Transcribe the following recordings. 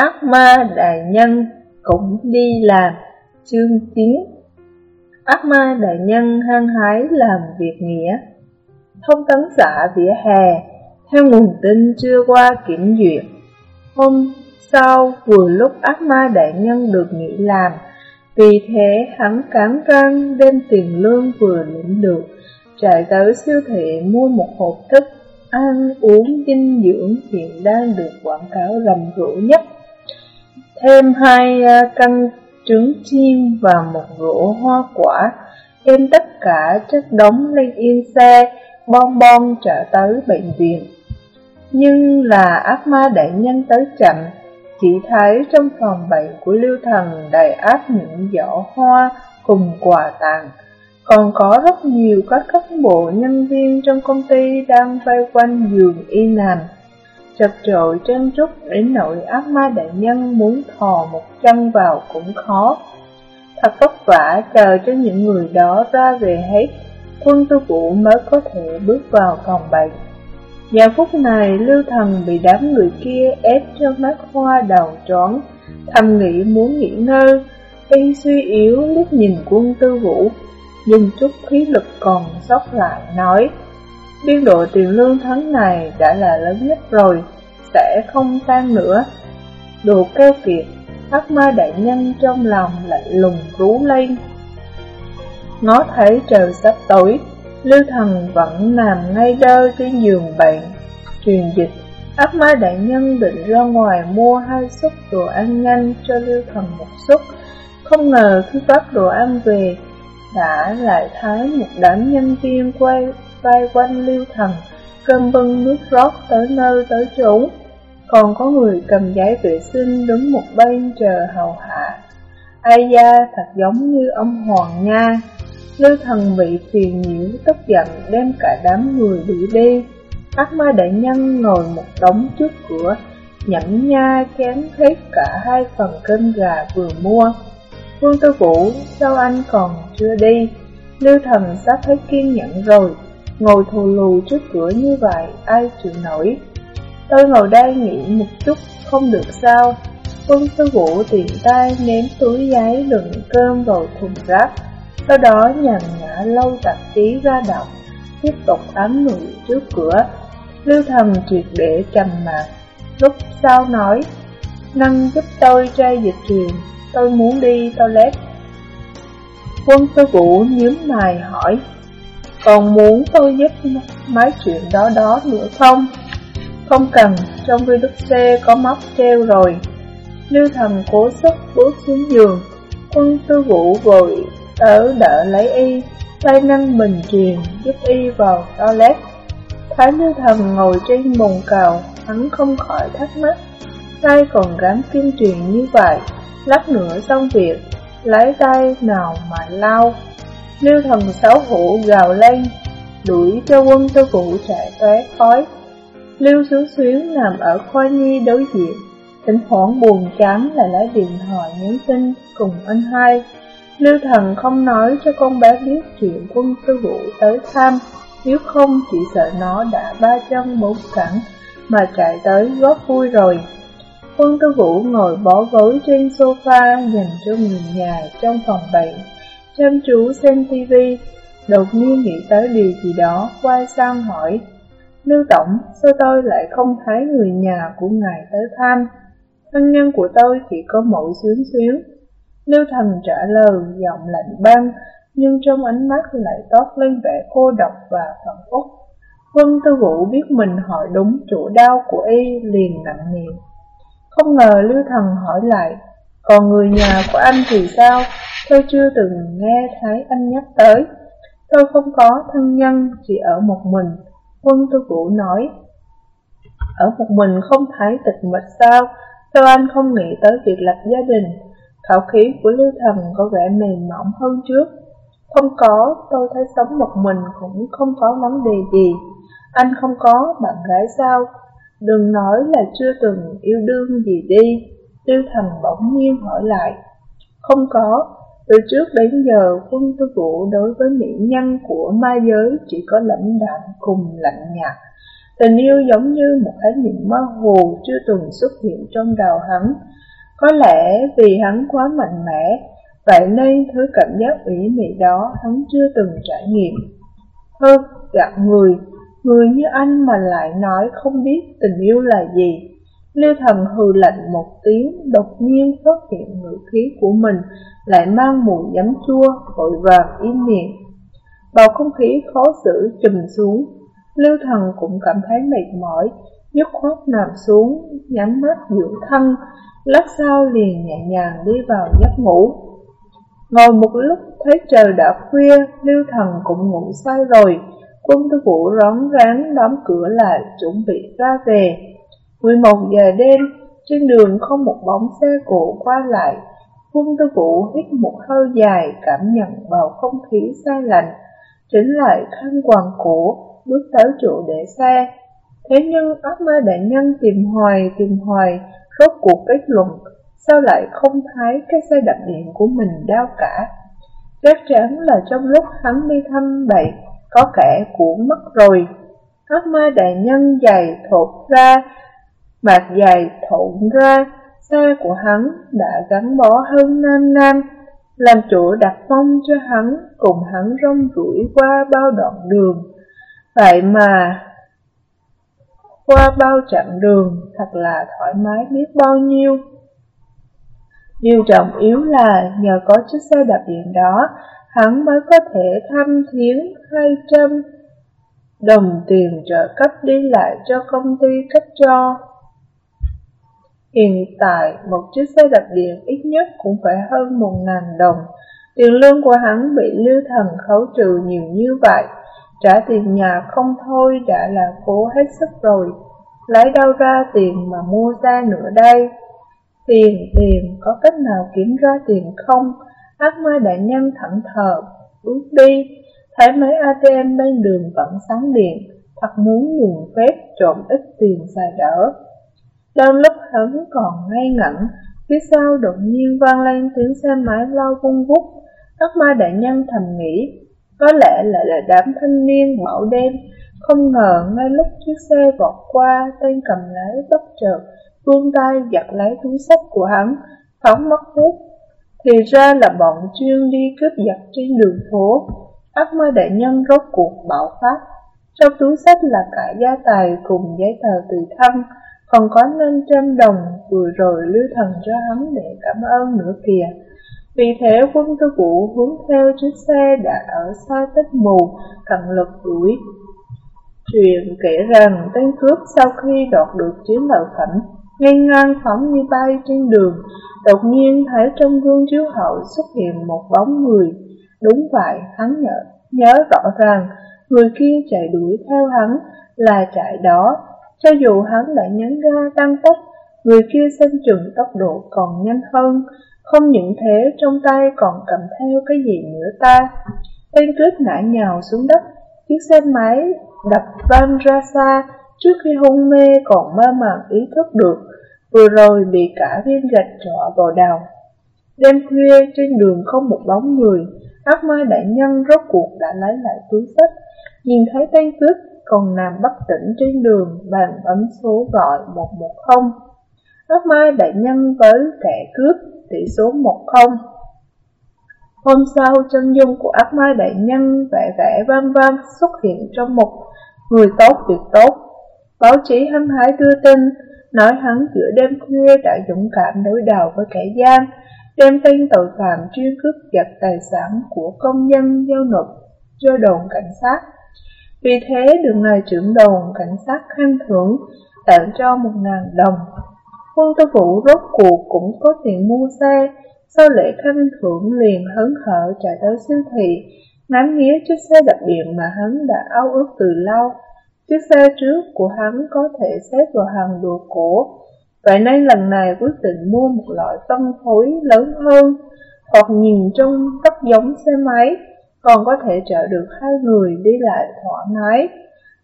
Ác ma đại nhân cũng đi làm chương tiến Ác ma đại nhân hăng hái làm việc nghĩa. Thông tấn xã vỉa hè, Theo nguồn tin chưa qua kiểm duyệt. Hôm sau, vừa lúc ác ma đại nhân được nghỉ làm, Vì thế hắn cắn răng đem tiền lương vừa lĩnh được, Chạy tới siêu thị mua một hộp thức ăn uống dinh dưỡng hiện đang được quảng cáo rầm rộ nhất. Thêm hai ờ, căn trứng chim và một rổ hoa quả. Đem tất cả chất đóng lên yên xe, Bon bon trở tới bệnh viện. Nhưng là ác ma đại nhân tới chậm, Chỉ thấy trong phòng bệnh của Lưu Thần đầy áp những giỏ hoa cùng quà tặng. Còn có rất nhiều các cán bộ nhân viên trong công ty đang vây quanh giường y nằm chật trội chân trúc đến nỗi ác ma đại nhân muốn thò một chân vào cũng khó. Thật vất vả chờ cho những người đó ra về hết, quân tư vũ mới có thể bước vào phòng bệnh. Giờ phút này, lưu thần bị đám người kia ép cho mắt hoa đầu trón, thầm nghĩ muốn nghỉ ngơi, y suy yếu liếc nhìn quân tư vũ, dùng chút khí lực còn sót lại nói. Biên độ tiền lương tháng này đã là lớn nhất rồi, sẽ không tăng nữa. Đồ keo kiệt, ác ma đại nhân trong lòng lại lùng rú lên. Ngó thấy trời sắp tối, Lưu Thần vẫn nằm ngay đơ trên giường bệnh. Truyền dịch, ác ma đại nhân định ra ngoài mua hai suất đồ ăn nhanh cho Lưu Thần một suất. Không ngờ khi bắt đồ ăn về, đã lại thấy một đám nhân viên quay bay quanh Lưu Thần, cơm bưng nước rót tới nơi tới chỗ. Còn có người cầm giấy vệ sinh đứng một bên chờ hầu hạ. Ai da thật giống như ông Hoàng Nga. Lưu thần bị phiền nhiễu tức giận đem cả đám người đuổi đi. Ác ma đại nhân ngồi một đống trước cửa, nhẩm nha chén hết cả hai phần cơm gà vừa mua. Vương Tư Vũ, sao anh còn chưa đi? Lưu thần sắp hết kiên nhẫn rồi, ngồi thù lù trước cửa như vậy, ai chịu nổi. Tôi ngồi đây nghĩ một chút, không được sao. Quân sư vũ tiện tay ném túi giấy đựng cơm vào thùng rác, sau đó nhàn nhã lâu tạp chí ra động, tiếp tục ám người trước cửa. Lưu thần triệt để trầm mặt, lúc sau nói, Năng giúp tôi trai dịch truyền, tôi muốn đi toilet. Quân sư vũ nhướng mày hỏi, còn muốn tôi giúp mấy chuyện đó đó nữa không? Không cần, trong Vlog xe có móc treo rồi. Lưu Thần cố sức bước xuống giường, quân tư vũ vội tới đỡ lấy y, tay nâng bình truyền giúp y vào toilet. Thái Lưu Thần ngồi trên bồn cầu, hắn không khỏi thắc mắc, tay còn gắn kim truyền như vậy, lát nữa xong việc, lấy tay nào mà lau. Lưu Thần xấu hổ gào lên, đuổi cho quân tư vũ chạy tóe khói. Lưu xuống Xuyến nằm ở khoa nhi đối diện, thỉnh thoảng buồn chán là lấy điện thoại nhắn tin cùng anh hai. Lưu Thần không nói cho con bé biết chuyện quân tư vũ tới thăm, nếu không chỉ sợ nó đã ba chân bốn cẳng mà chạy tới góp vui rồi. Quân tư vũ ngồi bó gối trên sofa dành cho người nhà trong phòng bệnh, chăm chú xem tivi, đột nhiên nghĩ tới điều gì đó, quay sang hỏi. Lưu Tổng, sao tôi lại không thấy người nhà của ngài tới thăm? Thân nhân của tôi chỉ có mỗi xuyến xuyến. Lưu Thần trả lời giọng lạnh băng, nhưng trong ánh mắt lại toát lên vẻ cô độc và phẫn uất. Vân Tư Vũ biết mình hỏi đúng chỗ đau của y liền nặng nề. Không ngờ Lưu Thần hỏi lại, còn người nhà của anh thì sao? Tôi chưa từng nghe thấy anh nhắc tới. Tôi không có thân nhân, chỉ ở một mình. Quân tư vũ nói Ở một mình không thấy tịch mịch sao Sao anh không nghĩ tới việc lập gia đình Khảo khí của Lưu Thần có vẻ mềm mỏng hơn trước Không có, tôi thấy sống một mình cũng không có vấn đề gì Anh không có bạn gái sao Đừng nói là chưa từng yêu đương gì đi Tiêu Thần bỗng nhiên hỏi lại Không có, từ trước đến giờ, quân tư vũ đối với mỹ nhân của ma giới chỉ có lãnh đạm cùng lạnh nhạt. Tình yêu giống như một khái niệm mơ hồ chưa từng xuất hiện trong đầu hắn. Có lẽ vì hắn quá mạnh mẽ, vậy nên thứ cảm giác ủy mị đó hắn chưa từng trải nghiệm. Hơn gặp người, người như anh mà lại nói không biết tình yêu là gì. Lưu thần hừ lạnh một tiếng, đột nhiên phát hiện ngữ khí của mình lại mang mùi giấm chua, vội vàng im miệng. Bầu không khí khó xử trùm xuống, Lưu thần cũng cảm thấy mệt mỏi, dứt khoát nằm xuống, nhắm mắt dưỡng thân, lát sau liền nhẹ nhàng đi vào giấc ngủ. Ngồi một lúc thấy trời đã khuya, Lưu thần cũng ngủ say rồi, quân tư vũ rón rán đóng cửa lại chuẩn bị ra về. 11 giờ đêm, trên đường không một bóng xe cộ qua lại, quân tư vũ hít một hơi dài cảm nhận bầu không khí say lạnh, chỉnh lại khăn quàng cổ, bước tới chỗ để xe. Thế nhưng ác ma đại nhân tìm hoài tìm hoài, rốt cuộc kết luận, sao lại không thấy cái xe đạp điện của mình đau cả. Chắc chắn là trong lúc hắn đi thăm bậy, có kẻ của mất rồi. Ác ma đại nhân dày thột ra, mặt dày thộn ra, xe của hắn đã gắn bó hơn 5 năm, làm chỗ đặt phong cho hắn cùng hắn rong rủi qua bao đoạn đường. Vậy mà qua bao chặng đường thật là thoải mái biết bao nhiêu. Điều trọng yếu là nhờ có chiếc xe đạp điện đó, hắn mới có thể thăm thiến 200 đồng tiền trợ cấp đi lại cho công ty cấp cho. Hiện tại, một chiếc xe đạp điện ít nhất cũng phải hơn 1.000 đồng. Tiền lương của hắn bị lưu thần khấu trừ nhiều như vậy. Trả tiền nhà không thôi đã là cố hết sức rồi, lấy đâu ra tiền mà mua ra nữa đây? Tiền, tiền, có cách nào kiếm ra tiền không? Ác ma đại nhân thẳng thờ, bước đi, thấy mấy ATM bên đường vẫn sáng điện, thật muốn dùng phép trộm ít tiền xài đỡ. Đang lúc hắn còn ngay ngẩn, phía sau đột nhiên vang lên tiếng xe máy lao vung vút, ác ma đại nhân thầm nghĩ, có lẽ lại là đám thanh niên mẫu đêm, không ngờ ngay lúc chiếc xe vọt qua, tên cầm lái bất chợt, vươn tay giật lấy túi sách của hắn, phóng mất hút. Thì ra là bọn chuyên đi cướp giật trên đường phố. Ác ma đại nhân rốt cuộc bạo phát. Trong túi sách là cả gia tài cùng giấy tờ tùy thân, còn có 500 đồng vừa rồi lưu thần cho hắn để cảm ơn nữa kìa. Vì thế quân tư vũ hướng theo chiếc xe đã ở xa tích mù, cận lực đuổi. Chuyện kể rằng tên cướp sau khi đoạt được chiếc lợi phẩm, ngang ngang phóng như bay trên đường, đột nhiên thấy trong gương chiếu hậu xuất hiện một bóng người. Đúng vậy, hắn nhớ, nhớ rõ ràng, người kia chạy đuổi theo hắn là chạy đó. Cho dù hắn đã nhấn ga tăng tốc, người kia xem chừng tốc độ còn nhanh hơn, không những thế trong tay còn cầm theo cái gì nữa ta? Tên cướp ngã nhào xuống đất Chiếc xe máy đập vang ra xa Trước khi hôn mê còn mơ màng ý thức được Vừa rồi bị cả viên gạch trọ vào đầu Đêm khuya trên đường không một bóng người Ác ma đại nhân rốt cuộc đã lấy lại túi sách Nhìn thấy tên cướp còn nằm bất tỉnh trên đường Bàn bấm số gọi 110 Ác ma đại nhân với kẻ cướp tỷ số 10. Hôm sau, chân dung của ác ma đại nhân vẻ vẻ vang vang xuất hiện trong một người tốt việc tốt. Báo chí hăng hái đưa tin, nói hắn giữa đêm khuya đã dũng cảm đối đầu với kẻ gian, đem tên tội phạm chuyên cướp giật tài sản của công nhân giao nộp cho đồn cảnh sát. Vì thế được ngài trưởng đồn cảnh sát khen thưởng tặng cho một ngàn đồng. Quân tư vũ rốt cuộc cũng có tiền mua xe, sau lễ khen thưởng liền hấn hở chạy tới siêu thị, ngắm nghía chiếc xe đạp điện mà hắn đã ao ước từ lâu. Chiếc xe trước của hắn có thể xếp vào hàng đồ cổ, vậy nên lần này quyết định mua một loại phân phối lớn hơn, hoặc nhìn trông các giống xe máy, còn có thể chở được hai người đi lại thoải mái.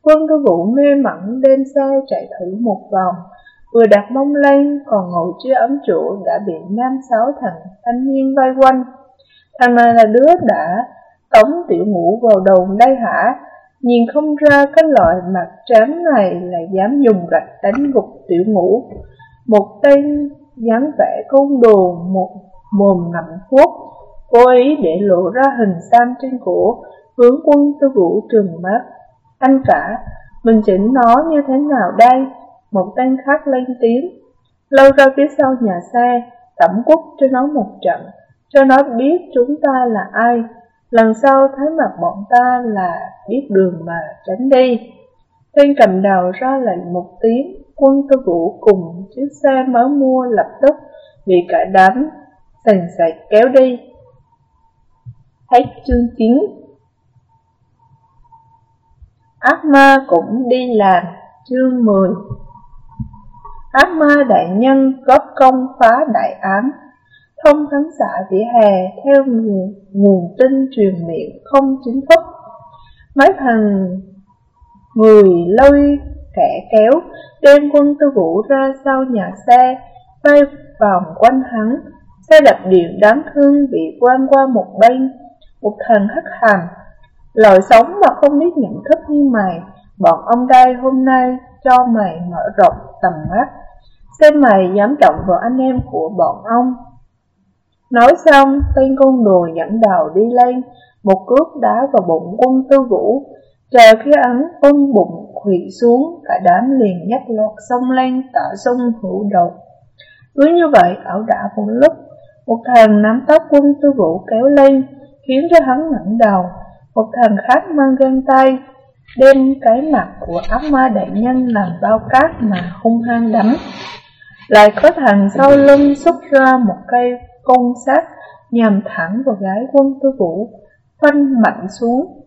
Quân tư vũ mê mẩn lên xe chạy thử một vòng, Vừa đặt mông lên, còn ngồi chưa ấm chỗ đã bị nam sáu thằng thanh niên vây quanh. Thằng này là đứa đã tống tiểu ngũ vào đầu đây hả? Nhìn không ra cái loại mặt trắng này là dám dùng gạch đánh gục tiểu ngũ. Một tên dáng vẻ côn đồ, một mồm nằm thuốc, cố ý để lộ ra hình xăm trên cổ, hướng quân tư vũ trừng mắt. Anh cả, mình chỉnh nó như thế nào đây? Một tên khác lên tiếng. Lâu ra phía sau nhà xe, tẩm quốc cho nó một trận, cho nó biết chúng ta là ai. Lần sau thấy mặt bọn ta là biết đường mà tránh đi. Tên cầm đầu ra lệnh một tiếng, quân tư vũ cùng chiếc xe mới mua lập tức bị cả đám sành sạch kéo đi. Hết chương 9 Ác ma cũng đi làm. Chương 10 Ác ma đại nhân góp công phá đại án. Thông khán giả vỉa hè theo nguồn, nguồn tin truyền miệng không chính thức. Mấy thằng người lôi kẻ kéo đem quân tư vũ ra sau nhà xe Vây vòng quanh hắn. Xe đập điện đáng thương bị quan qua một bên. Một thằng hắc hàm. Lời sống mà không biết nhận thức như mày Bọn ông đây hôm nay cho mày mở rộng tầm mắt. Xem mày dám trọng vào anh em của bọn ông. Nói xong, tên côn đồ dẫn đầu đi lên Một cước đá vào bụng quân tư vũ. Chờ khi ấn ôm bụng khủy xuống Cả đám liền nhắc lọt sông lên tả sông hữu đầu. Cứ như vậy, ảo đã một lúc Một thằng nắm tóc quân tư vũ kéo lên Khiến cho hắn ngẩng đầu, Một thằng khác mang găng tay, Đem cái mặt của ác ma đại nhân làm bao cát mà hung hăng đấm Lại có thằng sau lưng xuất ra một cây côn sắt Nhằm thẳng vào gái quân tư vũ, Phanh mạnh xuống.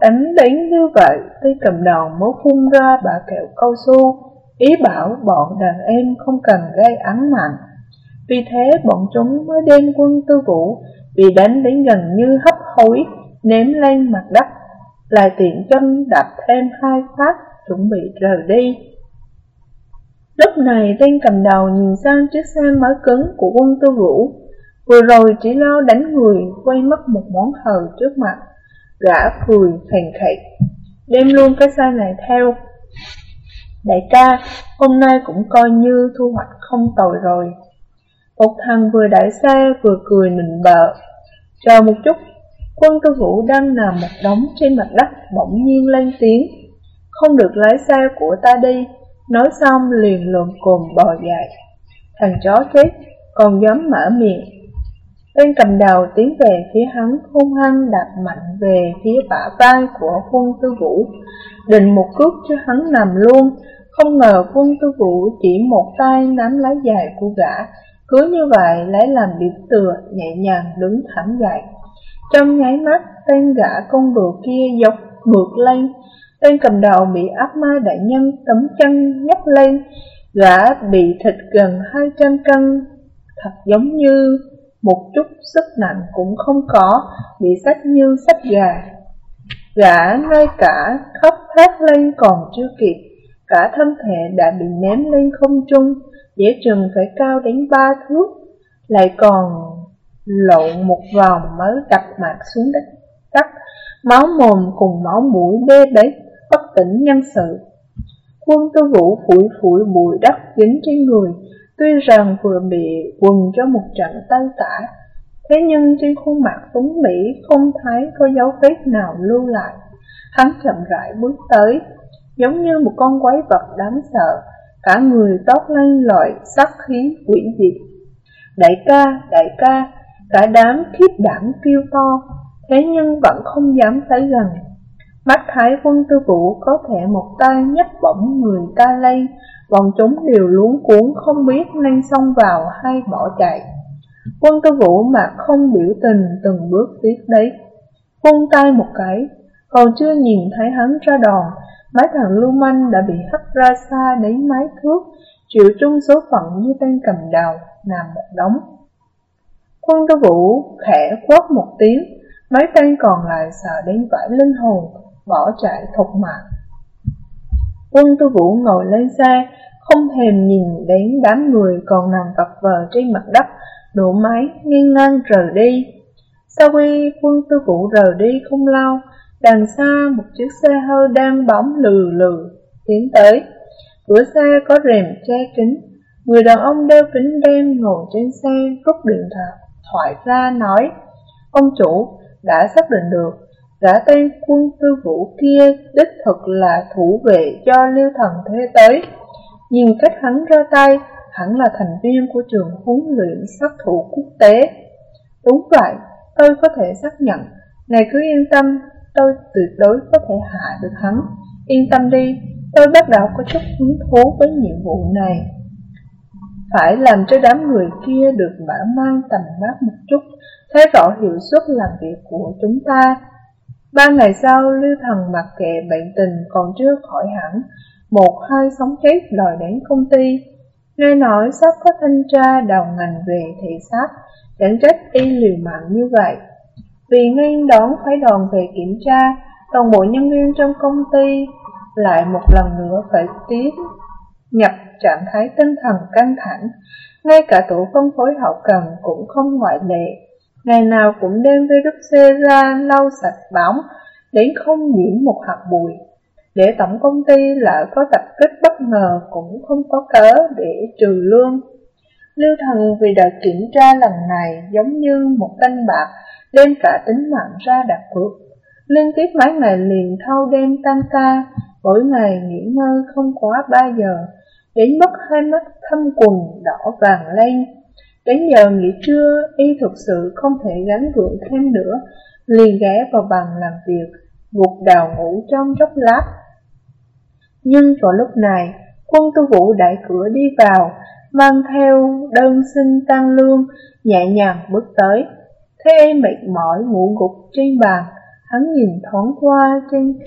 Đánh đánh như vậy, tay cầm đầu mới phun ra bả kẹo cao su, Ý bảo bọn đàn em không cần gây án mạng. Vì thế bọn chúng mới đem quân tư vũ Bị đánh đến gần như hấp hối Ném lên mặt đất Lại tiện chân đạp thêm hai phát Chuẩn bị rời đi. Lúc này tên cầm đầu nhìn sang chiếc xe mới cứng của quân tư vũ. Vừa rồi chỉ lo đánh người quay mất một món hờ trước mặt Gã cười phèn khạch Đem luôn cái xe này theo. Đại ca, hôm nay cũng coi như thu hoạch không tồi rồi. Một thằng vừa đẩy xe vừa cười nịnh bợ. Chờ một chút, quân tư vũ đang nằm một đống trên mặt đất bỗng nhiên lên tiếng. Không được lái xe của ta đi Nói xong liền lồm cồm bò dậy. Thằng chó chết, còn dám mở miệng. Tên cầm đầu tiến về phía hắn hung hăng đạp mạnh về phía bả vai của quân tư vũ. Định một cước cho hắn nằm luôn Không ngờ quân tư vũ chỉ một tay nắm lá dài của gã cứ như vậy lấy làm điểm tựa nhẹ nhàng đứng thẳng dậy. Trong nháy mắt tên gã công đồ kia dọc ngược lên. Tên cầm đầu bị áp ma đại nhân tấm chân nhấc lên. Gã bị thịt gần 200 cân. Thật giống như một chút sức nặng cũng không có, bị sách như sách gà. Gã ngay cả khóc thét lên còn chưa kịp, cả thân thể đã bị ném lên không trung, dễ chừng phải cao đến ba thước, lại còn lộn một vòng mới đặt mặt xuống đất đất, máu mồm cùng máu mũi đê bết, bất tỉnh nhân sự. Quân tư vũ phủi phủi bụi đất dính trên người, Tuy rằng vừa bị quần cho một trận tay tả, thế nhưng trên khuôn mặt tuấn Mỹ không thấy có dấu vết nào lưu lại. Hắn chậm rãi bước tới, giống như một con quái vật đáng sợ, cả người tóc lên loại sắc khí quỷ dị. Đại ca, đại ca, cả đám khiếp đảm kêu to, thế nhưng vẫn không dám tới gần. Mắt thái quân tư vũ có thể một tay nhấc bổng người ta lên, bọn chúng đều luống cuốn không biết nên xông vào hay bỏ chạy. Quân tư vũ mà không biểu tình từng bước tiếp đấy. Quân tay một cái, còn chưa nhìn thấy hắn ra đòn, mấy thằng lưu manh đã bị hất ra xa đến mái thước, chịu chung số phận như tên cầm đầu, nằm một đống. Quân tư vũ khẽ quát một tiếng, mấy tên còn lại sợ đến vãi linh hồn, bỏ chạy thục mạng. Quân tư vũ ngồi lên xe, không thèm nhìn đến đám người còn nằm vật vờ trên mặt đất, đổ máy nghiêng ngang rời đi. Sau khi quân tư vũ rời đi không lâu, Đằng xa một chiếc xe hơi đang bóng lừ lừ tiến tới. Cửa xe có rèm che kính. Người đàn ông đeo kính đen ngồi trên xe rút điện thoại ra nói Ông chủ đã xác định được gã tên quân tư vũ kia đích thực là thủ vệ cho lưu thần thế tới. Nhìn cách hắn ra tay, hẳn là thành viên của trường huấn luyện sát thủ quốc tế. Đúng vậy, tôi có thể xác nhận, ngài cứ yên tâm, tôi tuyệt đối có thể hạ được hắn. Yên tâm đi, tôi bắt đầu có chút hứng thú với nhiệm vụ này. Phải làm cho đám người kia được mở mang tầm mắt một chút, thấy rõ hiệu suất làm việc của chúng ta. Ba ngày sau, Lưu Thần mặc kệ bệnh tình còn chưa khỏi hẳn, một hai sóng chết đòi đến công ty. Nghe nói sắp có thanh tra đầu ngành về thị sát, chẳng trách y liều mạng như vậy. Vì Nguyên đón phải đoàn về kiểm tra, toàn bộ nhân viên trong công ty lại một lần nữa phải tiến nhập trạng thái tinh thần căng thẳng. Ngay cả tổ phân phối hậu cần cũng không ngoại lệ. Ngày nào cũng đem virus C ra lau sạch bóng, đến không nhiễm một hạt bụi. Để tổng công ty lại có tập kích bất ngờ cũng không có cớ để trừ lương. Lưu thần vì đợt kiểm tra lần này giống như một canh bạc đem cả tính mạng ra đặt cược. Liên tiếp mấy ngày liền thâu đêm tăng ca, mỗi ngày nghỉ ngơi không quá 3 giờ, đến mức hai mắt thâm quần đỏ vàng lên. Đến giờ nghỉ trưa, y thực sự không thể gắn gượng thêm nữa, liền ghé vào bàn làm việc, gục đầu ngủ trong chốc lát. Nhưng vào lúc này, quân tư vũ đại cửa đi vào, mang theo đơn xin tăng lương, nhẹ nhàng bước tới thế mệt mỏi ngủ gục trên bàn, hắn nhìn thoáng qua trên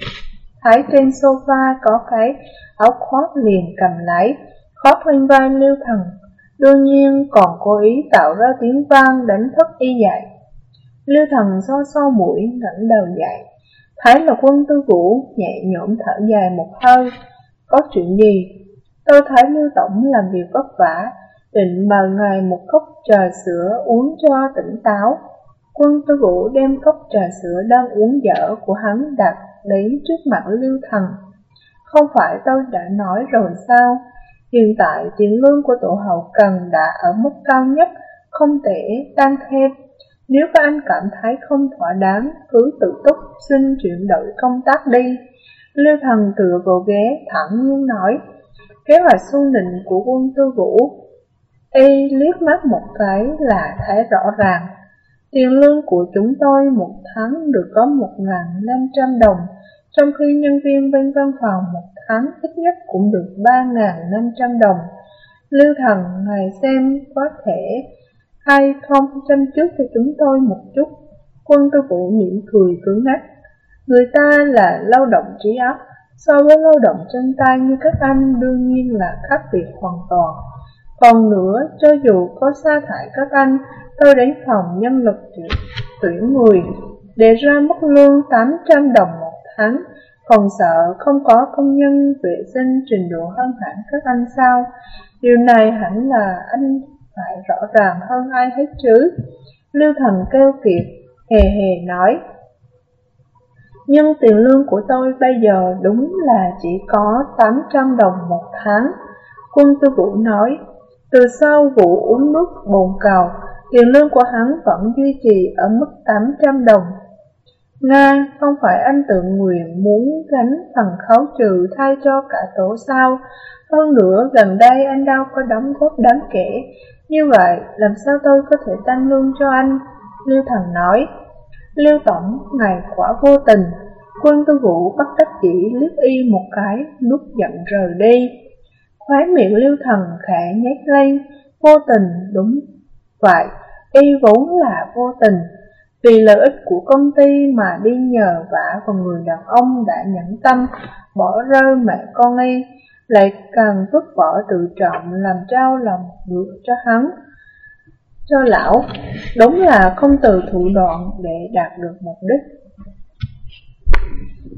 thấy trên sofa có cái áo khoác liền cầm lấy, khoác lên vai lưu thần. Đương nhiên còn cố ý tạo ra tiếng vang đánh thức y dậy. Lưu thần so so mũi ngẩng đầu dậy, thấy là quân tư vũ nhẹ nhõm thở dài một hơi. Có chuyện gì? Tôi thấy Lưu Tổng làm việc vất vả, định mời ngài một cốc trà sữa uống cho tỉnh táo. Quân tư vũ đem cốc trà sữa đang uống dở của hắn đặt đến trước mặt Lưu Thần. Không phải tôi đã nói rồi sao? Hiện tại tiền lương của tổ hậu cần đã ở mức cao nhất, không thể tăng thêm. Nếu các anh cảm thấy không thỏa đáng, cứ tự túc xin chuyển đổi công tác đi. Lưu Thần tựa vào ghế thẳng nhiên nói, kế hoạch xung định của quân tư vũ. Y liếc mắt một cái là thấy rõ ràng. Tiền lương của chúng tôi một tháng được có 1.500 đồng, trong khi nhân viên bên văn phòng một tháng ít nhất cũng được 3.500 đồng. Lưu thần ngài xem có thể hay không chăm trước cho chúng tôi một chút. Quân tư vũ mỉm cười cứng ngắc. Người ta là lao động trí óc, so với lao động chân tay như các anh đương nhiên là khác biệt hoàn toàn. Còn nữa, cho dù có sa thải các anh, tôi đến phòng nhân lực tuyển người, đề ra mức lương 800 đồng một tháng, còn sợ không có công nhân vệ sinh trình độ hơn hẳn các anh sao? Điều này hẳn là anh phải rõ ràng hơn ai hết chứ. Lưu Thần kêu kiệt, hề hề nói. Nhưng tiền lương của tôi bây giờ đúng là chỉ có 800 đồng một tháng. Quân tư vũ nói, từ sau vụ uống nước bồn cầu, tiền lương của hắn vẫn duy trì ở mức 800 đồng. Nga, không phải anh tự nguyện muốn gánh phần khấu trừ thay cho cả tổ sao, hơn nữa gần đây anh đâu có đóng góp đáng kể, như vậy làm sao tôi có thể tăng lương cho anh? Lưu Thần nói, Lưu Tổng, ngài quả vô tình, quân tư vũ bắt đắc chỉ liếc y một cái, nút giận rời đi. Khóe miệng Lưu Thần khẽ nhét lên, vô tình đúng vậy, y vốn là vô tình. Vì lợi ích của công ty mà đi nhờ vả vào người đàn ông đã nhẫn tâm bỏ rơi mẹ con y, lại càng vứt bỏ tự trọng làm trao lòng ngựa cho hắn. Cho lão, đúng là không từ thủ đoạn để đạt được mục đích.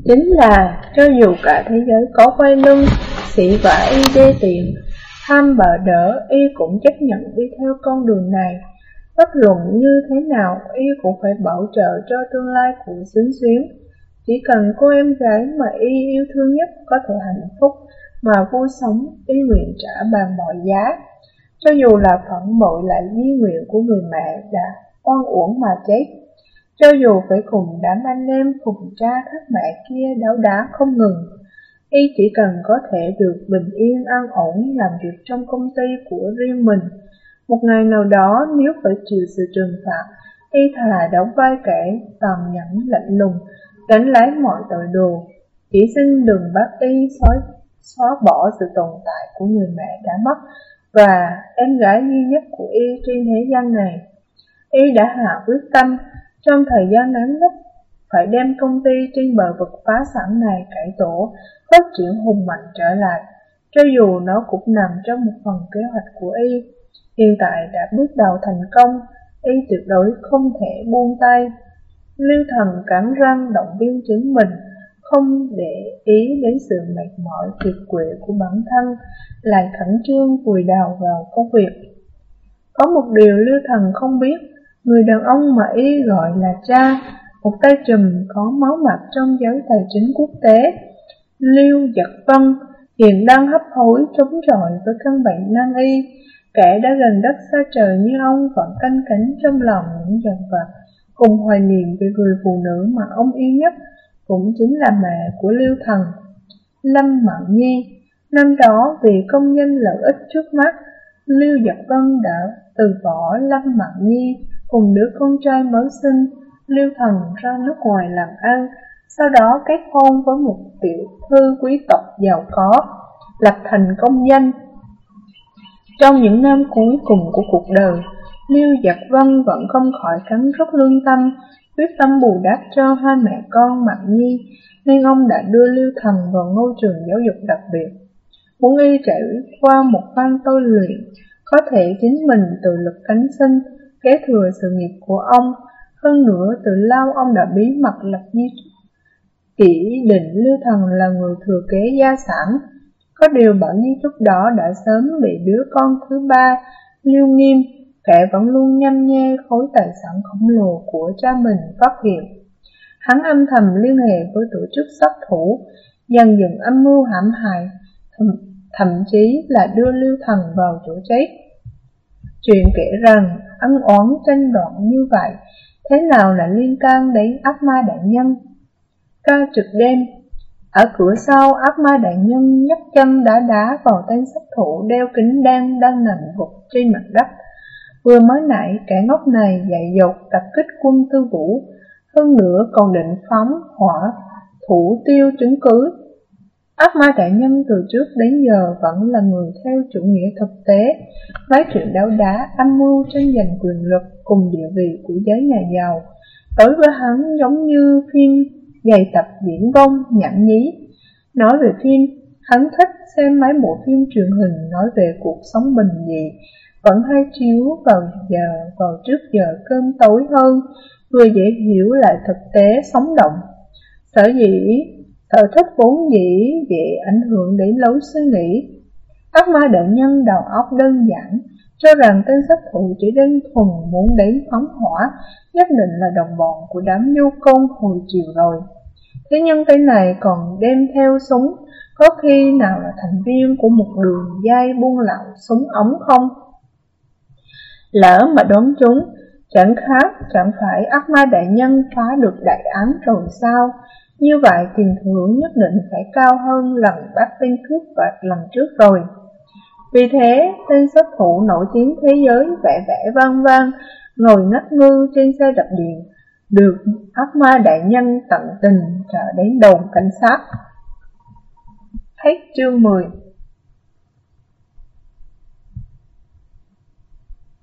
Chính là, cho dù cả thế giới có quay lưng, sĩ vả y đê tiện, tham bờ đỡ, y cũng chấp nhận đi theo con đường này. Bất luận như thế nào, y cũng phải bảo trợ cho tương lai của xuyến xuyến. Chỉ cần cô em gái mà y yêu thương nhất có thể hạnh phúc mà vui sống, y nguyện trả bằng mọi giá. Cho dù là phận bội lại di nguyện của người mẹ đã oan uổng mà chết, cho dù phải cùng đám anh em cùng cha thắt mẹ kia đấu đá không ngừng, y chỉ cần có thể được bình yên an ổn làm việc trong công ty của riêng mình. Một ngày nào đó nếu phải chịu sự trừng phạt, y thà đóng vai kẻ tàn nhẫn lạnh lùng, đánh lái mọi tội đồ. Chỉ xin đừng bắt y xóa, xóa bỏ sự tồn tại của người mẹ đã mất và em gái duy nhất của y trên thế gian này. Y đã hạ quyết tâm trong thời gian ngắn nhất phải đem công ty trên bờ vực phá sản này cải tổ, phát triển hùng mạnh trở lại, cho dù nó cũng nằm trong một phần kế hoạch của y. Hiện tại đã bước đầu thành công, y tuyệt đối không thể buông tay. Lưu thần cắn răng động viên chính mình, không để ý đến sự mệt mỏi kiệt quệ của bản thân, lại khẩn trương vùi đầu vào công việc. Có một điều Lưu Thần không biết, người đàn ông mà y gọi là cha, một tay trùm có máu mặt trong giới tài chính quốc tế, Lưu Giật Vân, hiện đang hấp hối chống chọi với căn bệnh nan y, kẻ đã gần đất xa trời như ông vẫn canh cánh trong lòng những dần vật, cùng hoài niệm về người phụ nữ mà ông yêu nhất, cũng chính là mẹ của Lưu Thần, Lâm Mạn Nhi. Năm đó vì công nhân lợi ích trước mắt, Lưu Giật Vân đã từ bỏ Lâm Mạn Nhi cùng đứa con trai mới sinh, Lưu Thần ra nước ngoài làm ăn, sau đó kết hôn với một tiểu thư quý tộc giàu có, lập thành công danh. Trong những năm cuối cùng của cuộc đời, Lưu Giật Vân vẫn không khỏi cắn rất lương tâm, quyết tâm bù đắp cho hai mẹ con Mạnh Nhi, nên ông đã đưa Lưu Thần vào ngôi trường giáo dục đặc biệt. Muốn y trải qua một phan tôi luyện, có thể chính mình tự lực cánh sinh, kế thừa sự nghiệp của ông. Hơn nữa, từ lâu ông đã bí mật lập di Chỉ định Lưu Thần là người thừa kế gia sản. Có điều bản di chúc đó đã sớm bị đứa con thứ ba, Lưu Nghiêm, kẻ vẫn luôn nhăm nhe khối tài sản khổng lồ của cha mình phát hiện. Hắn âm thầm liên hệ với tổ chức sát thủ, dần dần âm mưu hãm hại, thậm, thậm chí là đưa Lưu Thần vào chỗ chết. Chuyện kể rằng ân oán tranh đoạn như vậy, thế nào là liên can đến ác ma đại nhân? Ca trực đêm, ở cửa sau ác ma đại nhân nhấc chân đá đá vào tên sát thủ đeo kính đen đang nằm gục trên mặt đất. Vừa mới nãy kẻ ngốc này dạy dột tập kích quân tư vũ, hơn nữa còn định phóng hỏa thủ tiêu chứng cứ Ác ma đại nhân từ trước đến giờ vẫn là người theo chủ nghĩa thực tế, nói chuyện đấu đá, âm mưu tranh giành quyền lực cùng địa vị của giới nhà giàu. Đối với hắn giống như phim dày tập diễn công nhảm nhí. Nói về phim, hắn thích xem mấy bộ phim truyền hình nói về cuộc sống bình dị, vẫn hay chiếu vào giờ, vào trước giờ cơm tối hơn, vừa dễ hiểu lại thực tế sống động. Sở dĩ Sở thích vốn dĩ dễ ảnh hưởng đến lối suy nghĩ. Ác ma đạo nhân đầu óc đơn giản, cho rằng tên sát thủ chỉ đơn thuần muốn đến phóng hỏa, nhất định là đồng bọn của đám nhu công hồi chiều rồi. Thế nhưng tên này còn đem theo súng, có khi nào là thành viên của một đường dây buôn lậu súng ống không? Lỡ mà đoán chúng, chẳng khác chẳng phải ác ma đại nhân phá được đại án rồi sao? Như vậy tiền thưởng nhất định phải cao hơn lần bắt tên cướp và lần trước rồi. Vì thế, tên sát thủ nổi tiếng thế giới vẽ vẽ vang vang, ngồi ngất ngư trên xe đạp điện, được ác ma đại nhân tận tình trở đến đồn cảnh sát. Hết chương 10